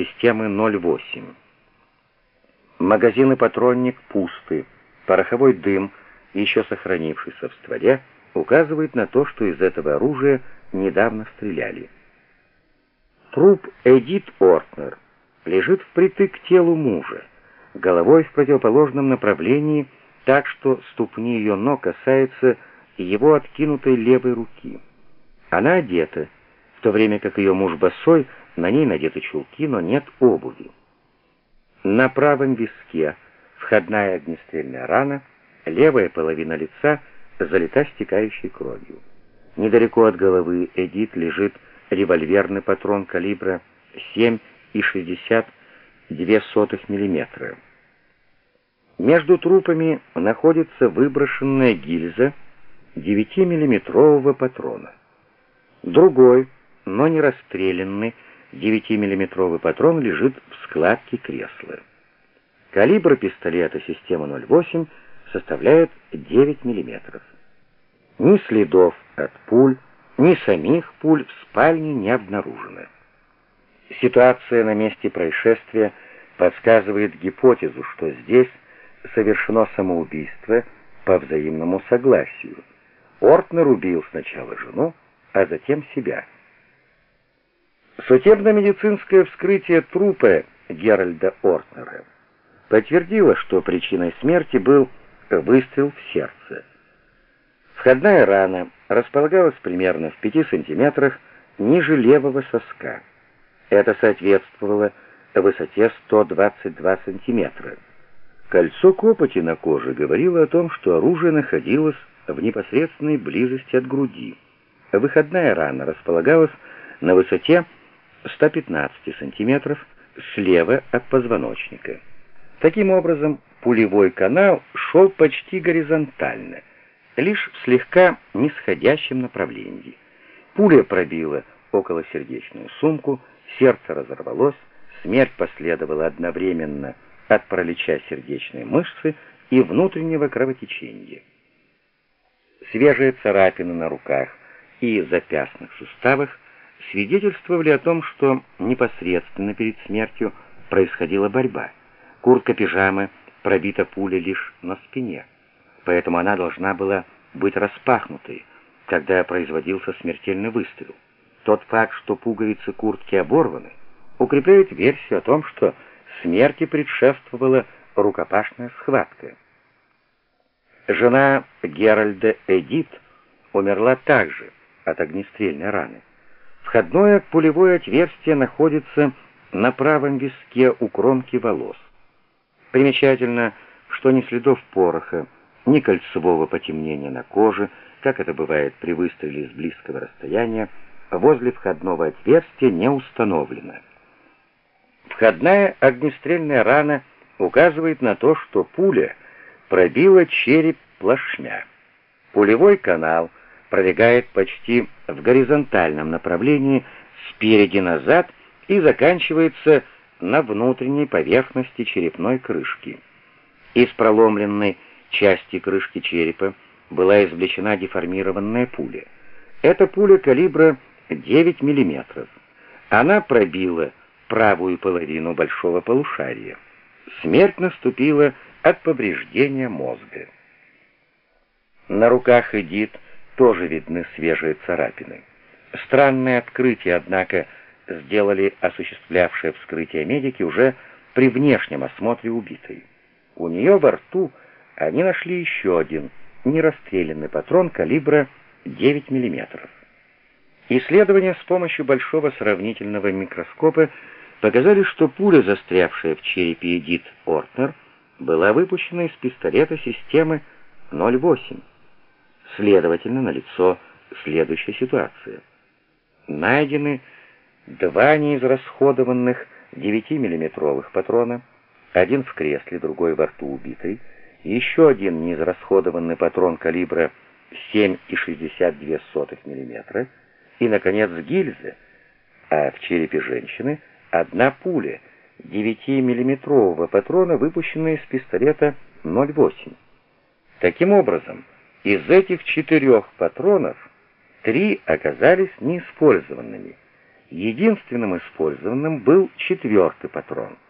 системы 08. Магазины патронник пусты, пороховой дым, еще сохранившийся в стволе, указывает на то, что из этого оружия недавно стреляли. Труп Эдит Ортнер лежит впритык к телу мужа, головой в противоположном направлении, так что ступни ее ног касаются его откинутой левой руки. Она одета, в то время как ее муж босой, на ней надеты чулки, но нет обуви. На правом виске входная огнестрельная рана, левая половина лица залита стекающей кровью. Недалеко от головы Эдит лежит револьверный патрон калибра 7,62 мм. Между трупами находится выброшенная гильза 9-миллиметрового патрона. Другой, но не расстрелянный, 9-миллиметровый патрон лежит в складке кресла. Калибр пистолета системы 08 составляет 9 мм. Ни следов от пуль, ни самих пуль в спальне не обнаружено. Ситуация на месте происшествия подсказывает гипотезу, что здесь совершено самоубийство по взаимному согласию. Ортнер убил сначала жену, а затем себя. Судебно-медицинское вскрытие трупа Геральда Ортнера подтвердило, что причиной смерти был выстрел в сердце. Входная рана располагалась примерно в 5 сантиметрах ниже левого соска. Это соответствовало высоте 122 сантиметра. Кольцо копоти на коже говорило о том, что оружие находилось в непосредственной близости от груди. Выходная рана располагалась на высоте 115 сантиметров слева от позвоночника. Таким образом, пулевой канал шел почти горизонтально, лишь в слегка нисходящем направлении. Пуля пробила околосердечную сумку, сердце разорвалось, смерть последовала одновременно от паралича сердечной мышцы и внутреннего кровотечения. Свежие царапины на руках и запястных суставах свидетельствовали о том, что непосредственно перед смертью происходила борьба. Куртка пижамы пробита пулей лишь на спине, поэтому она должна была быть распахнутой, когда производился смертельный выстрел. Тот факт, что пуговицы куртки оборваны, укрепляет версию о том, что смерти предшествовала рукопашная схватка. Жена Геральда Эдит умерла также от огнестрельной раны. Входное пулевое отверстие находится на правом виске у кромки волос. Примечательно, что ни следов пороха, ни кольцевого потемнения на коже, как это бывает при выстреле с близкого расстояния, возле входного отверстия не установлено. Входная огнестрельная рана указывает на то, что пуля пробила череп плашмя. Пулевой канал пролегает почти в горизонтальном направлении спереди назад и заканчивается на внутренней поверхности черепной крышки. Из проломленной части крышки черепа была извлечена деформированная пуля. Эта пуля калибра 9 мм. Она пробила правую половину большого полушария. Смерть наступила от повреждения мозга. На руках Эдит тоже видны свежие царапины. Странное открытие, однако, сделали осуществлявшие вскрытие медики уже при внешнем осмотре убитой. У нее во рту они нашли еще один нерастрелянный патрон калибра 9 мм. Исследования с помощью большого сравнительного микроскопа показали, что пуля, застрявшая в черепе Эдит Ортнер, была выпущена из пистолета системы 08. Следовательно, налицо следующая ситуация. Найдены два неизрасходованных 9-миллиметровых патрона, один в кресле, другой во рту убитой, еще один неизрасходованный патрон калибра 7,62 мм, и, наконец, гильзы, а в черепе женщины одна пуля 9-миллиметрового патрона, выпущенная из пистолета 08. Таким образом, из этих четырех патронов три оказались неиспользованными, Единственным использованным был четвертый патрон —